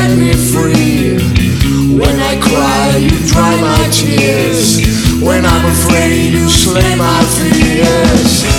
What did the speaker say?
set me free. When I cry, you dry my tears. When I'm afraid, you slay my fears.